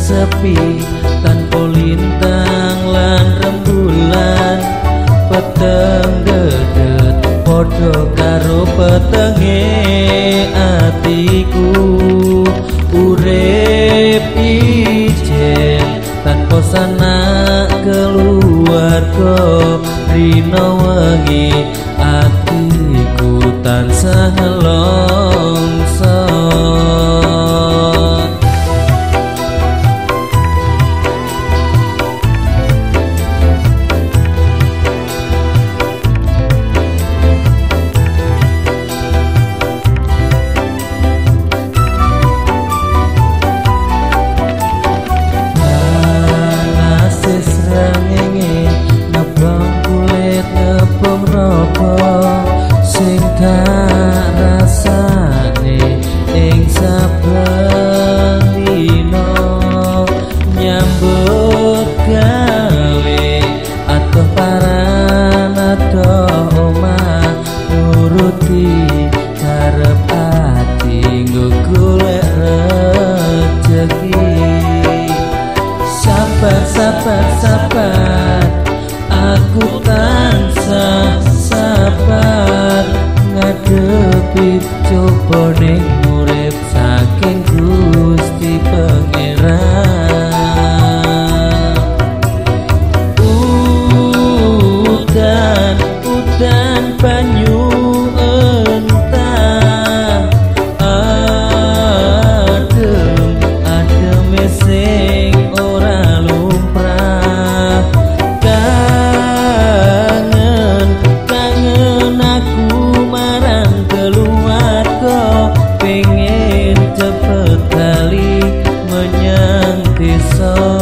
sepi tanpa lintang lan rembulan. Peteng dedet padha karo petenge atiku. Urip ijen tanpa sana keluarga rino wengi atiku tansah sabar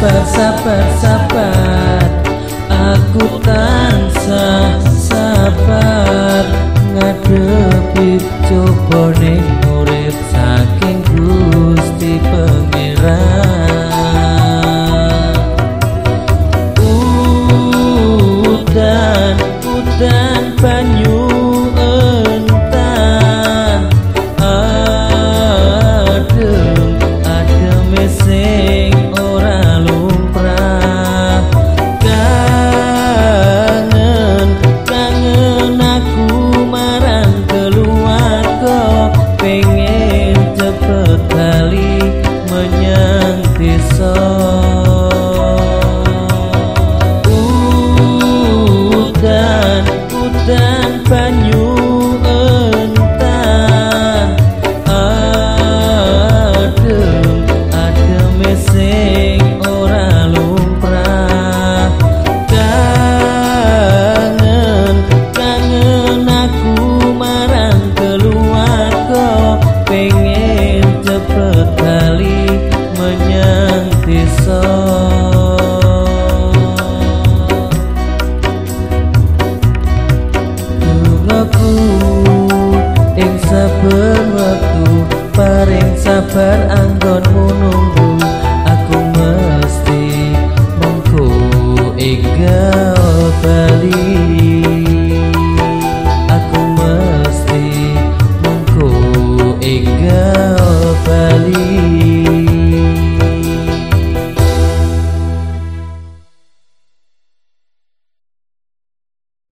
sabar sabar sabar. Aku tansah sabar. Ngadepi coba ning urip saking Gusti Pangeran. Udan udan sabar